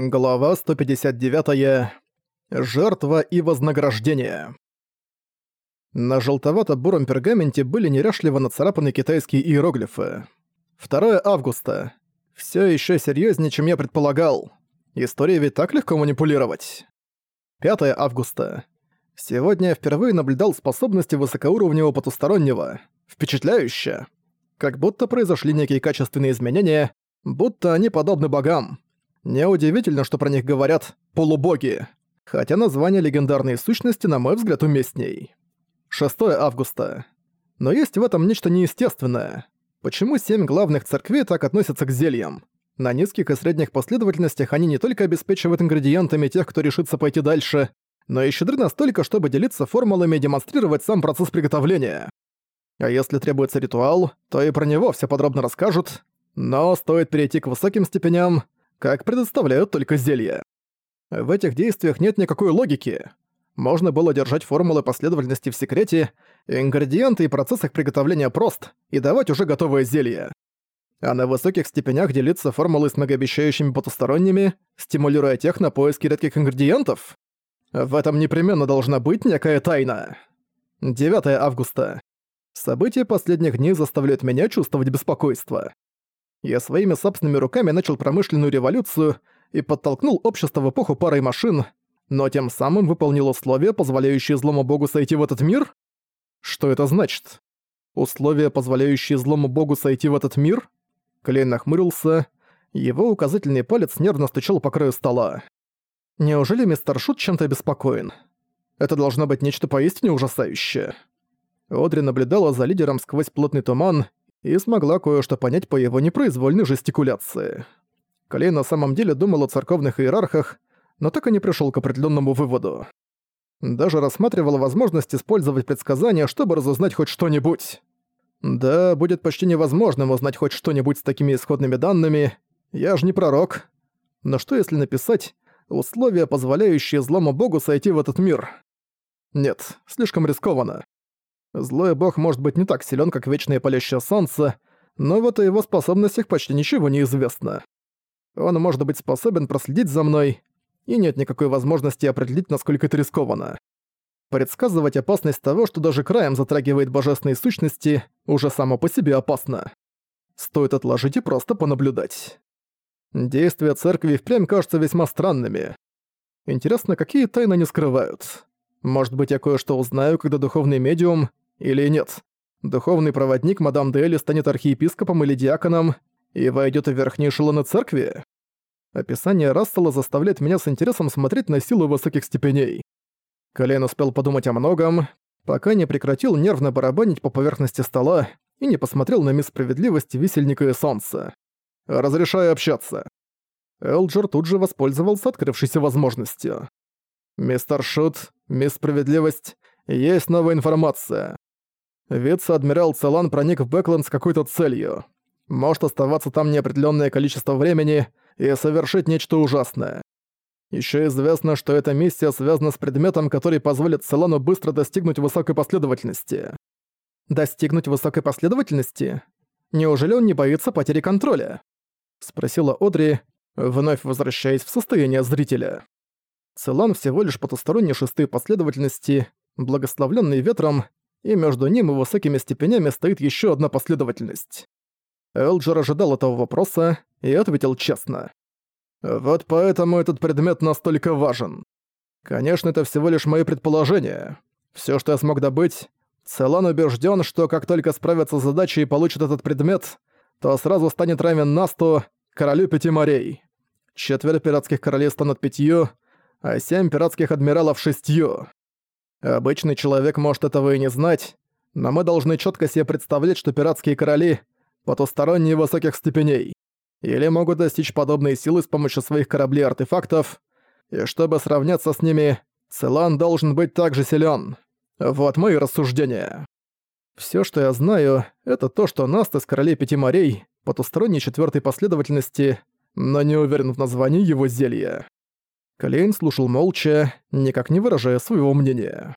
Глава 159. Жертва и вознаграждение. На желтовато-буром пергаменте были неряшливо нацарапаны китайские иероглифы. 2 августа. Всё ещё серьёзнее, чем я предполагал. История ведь так легко манипулировать. 5 августа. Сегодня я впервые наблюдал способности высокоуровневого потустороннего. Впечатляюще. Как будто произошли некие качественные изменения, будто они подобны богам. Неудивительно, что про них говорят «полубоги», хотя название легендарной сущности, на мой взгляд, уместней. 6 августа. Но есть в этом нечто неестественное. Почему семь главных церквей так относятся к зельям? На низких и средних последовательностях они не только обеспечивают ингредиентами тех, кто решится пойти дальше, но и щедры настолько, чтобы делиться формулами и демонстрировать сам процесс приготовления. А если требуется ритуал, то и про него все подробно расскажут, но стоит перейти к высоким степеням, как предоставляют только зелья. В этих действиях нет никакой логики. Можно было держать формулы последовательности в секрете, ингредиенты и процесс приготовления прост, и давать уже готовое зелье. А на высоких степенях делиться формулой с многообещающими потусторонними, стимулируя тех на поиски редких ингредиентов? В этом непременно должна быть некая тайна. 9 августа. События последних дней заставляют меня чувствовать беспокойство. Я своими собственными руками начал промышленную революцию и подтолкнул общество в эпоху пары машин, но тем самым выполнил условия, позволяющие злому богу сойти в этот мир? Что это значит? Условия, позволяющие злому богу сойти в этот мир? Клейн нахмурился. Его указательный палец нервно стучал по краю стола. Неужели мистер Шут чем-то обеспокоен? Это должно быть нечто поистине ужасающее. Одри наблюдала за лидером сквозь плотный туман и смогла кое-что понять по его непроизвольной жестикуляции. Клей на самом деле думал о церковных иерархах, но так и не пришёл к определённому выводу. Даже рассматривал возможность использовать предсказания, чтобы разузнать хоть что-нибудь. Да, будет почти невозможным узнать хоть что-нибудь с такими исходными данными. Я же не пророк. Но что если написать условия, позволяющие злому богу сойти в этот мир? Нет, слишком рискованно. Злой бог может быть не так силен, как вечное палящее солнце, но вот о его способностях почти ничего не известно. Он может быть способен проследить за мной, и нет никакой возможности определить, насколько это рискованно. Предсказывать опасность того, что даже краем затрагивает божественные сущности, уже само по себе опасно. Стоит отложить и просто понаблюдать. Действия церкви впрямь кажутся весьма странными. Интересно, какие тайны они скрывают? Может быть, я кое-что узнаю, когда духовный медиум, или нет. Духовный проводник мадам Дели станет архиепископом или диаконом и войдет в верхние эшелоны церкви? Описание Рассела заставляет меня с интересом смотреть на силу высоких степеней. Колен успел подумать о многом, пока не прекратил нервно барабанить по поверхности стола и не посмотрел на мисс справедливости висельника и солнца. «Разрешаю общаться». Элджер тут же воспользовался открывшейся возможностью. «Мистер Шут, мисс Справедливость, есть новая информация. Вице-адмирал Целан проник в Бэкленд с какой-то целью. Может оставаться там неопределенное количество времени и совершить нечто ужасное. Еще известно, что эта миссия связана с предметом, который позволит Целану быстро достигнуть высокой последовательности. Достигнуть высокой последовательности? Неужели он не боится потери контроля? Спросила Одри, вновь возвращаясь в состояние зрителя. Целан всего лишь потусторонние шестые последовательности, благословленный ветром, и между ним и высокими степенями стоит еще одна последовательность. Элджер ожидал этого вопроса и ответил честно. «Вот поэтому этот предмет настолько важен. Конечно, это всего лишь мои предположения. Все, что я смог добыть, Целан убежден, что как только справится с задачей и получит этот предмет, то сразу станет равен Насту, королю пяти морей. Четверть пиратских королей станут пятью, а семь пиратских адмиралов шестью. Обычный человек может этого и не знать, но мы должны четко себе представлять, что пиратские короли — потусторонние высоких степеней, или могут достичь подобной силы с помощью своих кораблей и чтобы сравняться с ними, Целан должен быть также силен. Вот мои рассуждения. Все, что я знаю, это то, что Наст из Королей Пяти Морей, потусторонней четвертой последовательности, но не уверен в названии его зелья. Клейн слушал молча, никак не выражая своего мнения.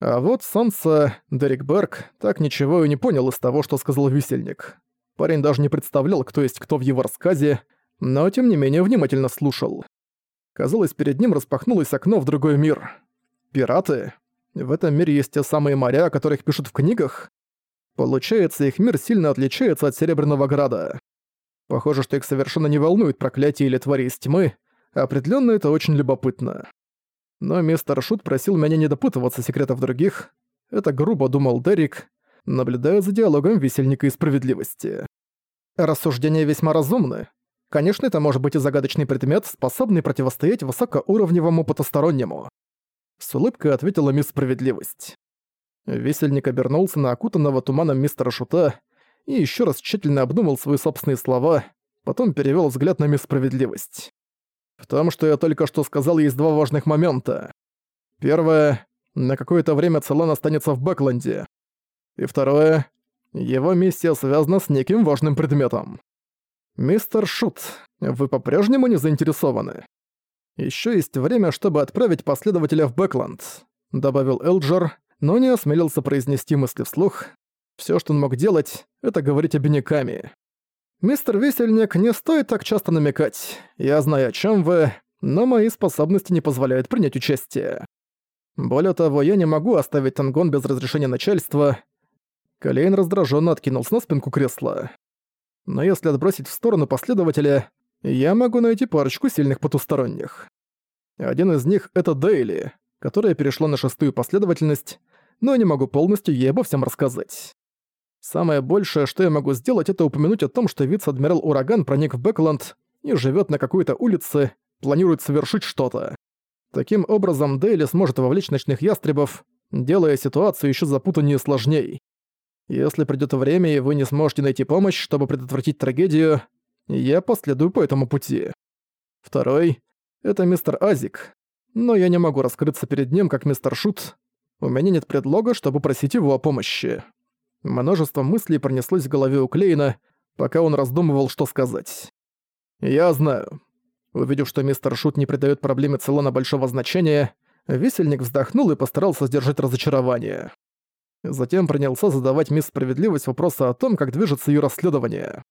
А вот Санса, Дерек Берг, так ничего и не понял из того, что сказал висельник. Парень даже не представлял, кто есть кто в его рассказе, но тем не менее внимательно слушал. Казалось, перед ним распахнулось окно в другой мир. Пираты? В этом мире есть те самые моря, о которых пишут в книгах? Получается, их мир сильно отличается от Серебряного Града. Похоже, что их совершенно не волнует проклятие или твари из тьмы. Определенно это очень любопытно. Но мистер Шут просил меня не допытываться секретов других. Это грубо думал Дерек, наблюдая за диалогом весельника и справедливости. Рассуждения весьма разумны. Конечно, это может быть и загадочный предмет, способный противостоять высокоуровневому потустороннему. С улыбкой ответила мисс Справедливость. Весельник обернулся на окутанного туманом мистера Шута и еще раз тщательно обдумал свои собственные слова, потом перевел взгляд на мисс Справедливость. В том, что я только что сказал, есть два важных момента. Первое — на какое-то время Целан останется в Бэкленде. И второе — его миссия связана с неким важным предметом. «Мистер Шут, вы по-прежнему не заинтересованы? Еще есть время, чтобы отправить последователя в Бэкленд», — добавил Элджер, но не осмелился произнести мысли вслух. Все, что он мог делать, это говорить обиняками. «Мистер Весельник, не стоит так часто намекать. Я знаю, о чем вы, но мои способности не позволяют принять участие. Более того, я не могу оставить Тангон без разрешения начальства». Колейн раздраженно откинулся на спинку кресла. «Но если отбросить в сторону последователя, я могу найти парочку сильных потусторонних. Один из них — это Дейли, которая перешла на шестую последовательность, но не могу полностью ей обо всем рассказать. Самое большее, что я могу сделать, это упомянуть о том, что вице-адмирал Ураган проник в Бэкленд и живет на какой-то улице, планирует совершить что-то. Таким образом, Дейли сможет вовлечь ночных ястребов, делая ситуацию еще запутаннее и сложней. Если придёт время и вы не сможете найти помощь, чтобы предотвратить трагедию, я последую по этому пути. Второй — это мистер Азик, но я не могу раскрыться перед ним, как мистер Шут. У меня нет предлога, чтобы просить его о помощи. Множество мыслей пронеслось в голове у Клейна, пока он раздумывал, что сказать. «Я знаю». Увидев, что мистер Шут не придает проблеме Целона большого значения, весельник вздохнул и постарался сдержать разочарование. Затем принялся задавать мисс Справедливость вопросы о том, как движется ее расследование.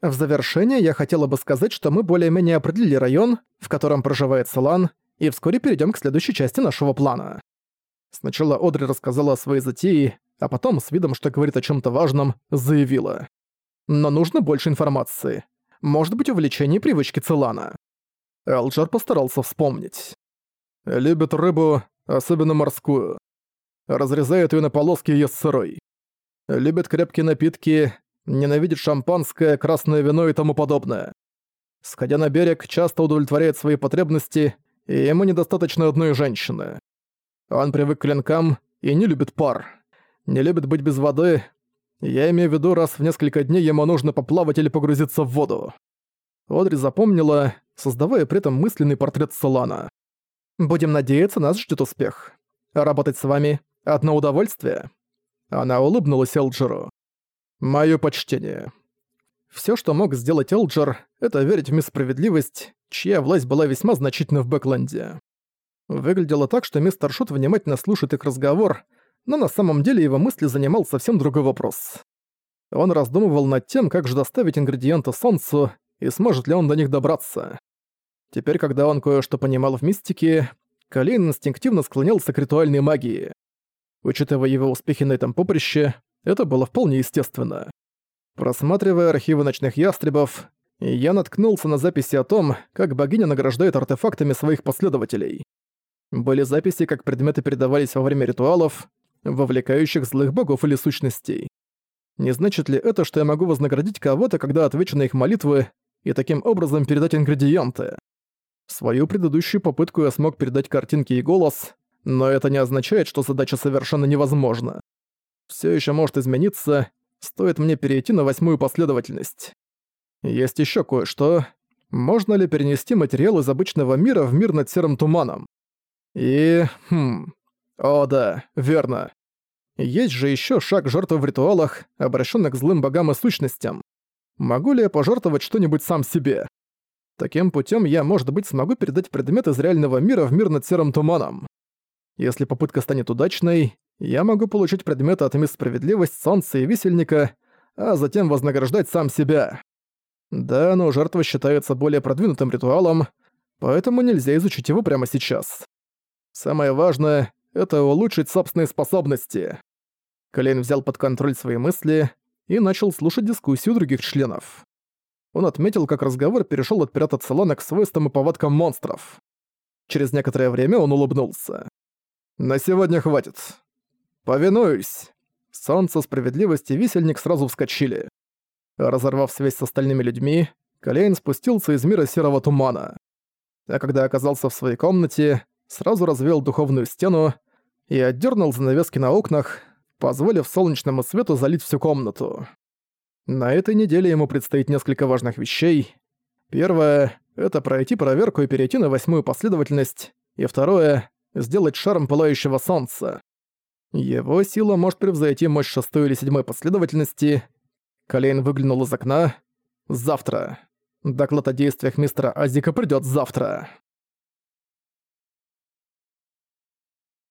В завершение я хотела бы сказать, что мы более-менее определили район, в котором проживает Солан, и вскоре перейдем к следующей части нашего плана. Сначала Одри рассказала о своей затее, а потом, с видом, что говорит о чем то важном, заявила. «Но нужно больше информации. Может быть, увлечение привычки Целана». Элджер постарался вспомнить. «Любит рыбу, особенно морскую. Разрезает ее на полоски и ест сырой. Любит крепкие напитки, ненавидит шампанское, красное вино и тому подобное. Сходя на берег, часто удовлетворяет свои потребности, и ему недостаточно одной женщины. Он привык к клинкам и не любит пар не любит быть без воды. Я имею в виду, раз в несколько дней ему нужно поплавать или погрузиться в воду. Одри запомнила, создавая при этом мысленный портрет Солана. «Будем надеяться, нас ждет успех. Работать с вами — одно удовольствие». Она улыбнулась Элджеру. «Моё почтение». Всё, что мог сделать Элджер, это верить в мисс Справедливость, чья власть была весьма значительна в Бэкленде. Выглядело так, что мистер Шут внимательно слушает их разговор, но на самом деле его мысли занимал совсем другой вопрос. Он раздумывал над тем, как же доставить ингредиенты Солнцу и сможет ли он до них добраться. Теперь, когда он кое-что понимал в мистике, Калейн инстинктивно склонялся к ритуальной магии. Учитывая его успехи на этом поприще, это было вполне естественно. Просматривая архивы ночных ястребов, я наткнулся на записи о том, как богиня награждает артефактами своих последователей. Были записи, как предметы передавались во время ритуалов, вовлекающих злых богов или сущностей. Не значит ли это, что я могу вознаградить кого-то, когда отвечу на их молитвы, и таким образом передать ингредиенты? Свою предыдущую попытку я смог передать картинки и голос, но это не означает, что задача совершенно невозможна. Все еще может измениться, стоит мне перейти на восьмую последовательность. Есть еще кое-что. Можно ли перенести материал из обычного мира в мир над серым туманом? И... хм... О да, верно. Есть же еще шаг жертвы в ритуалах, обращенных к злым богам и сущностям. Могу ли я пожертвовать что-нибудь сам себе? Таким путем я, может быть, смогу передать предмет из реального мира в мир над серым туманом. Если попытка станет удачной, я могу получить предметы от мисс Справедливость, Солнца и Висельника, а затем вознаграждать сам себя. Да, но жертва считается более продвинутым ритуалом, поэтому нельзя изучить его прямо сейчас. Самое важное — это улучшить собственные способности. Клейн взял под контроль свои мысли и начал слушать дискуссию других членов. Он отметил, как разговор перешел от пиратов салона к свойствам и повадкам монстров. Через некоторое время он улыбнулся. «На сегодня хватит. Повинуюсь!» Солнце, справедливости и висельник сразу вскочили. Разорвав связь с остальными людьми, Калейн спустился из мира серого тумана. А когда оказался в своей комнате, сразу развел духовную стену и отдернул занавески на окнах, позволив солнечному свету залить всю комнату. На этой неделе ему предстоит несколько важных вещей. Первое — это пройти проверку и перейти на восьмую последовательность, и второе — сделать шарм пылающего солнца. Его сила может превзойти мощь шестой или седьмой последовательности. Колейн выглянул из окна. Завтра. Доклад о действиях мистера Азика придёт завтра.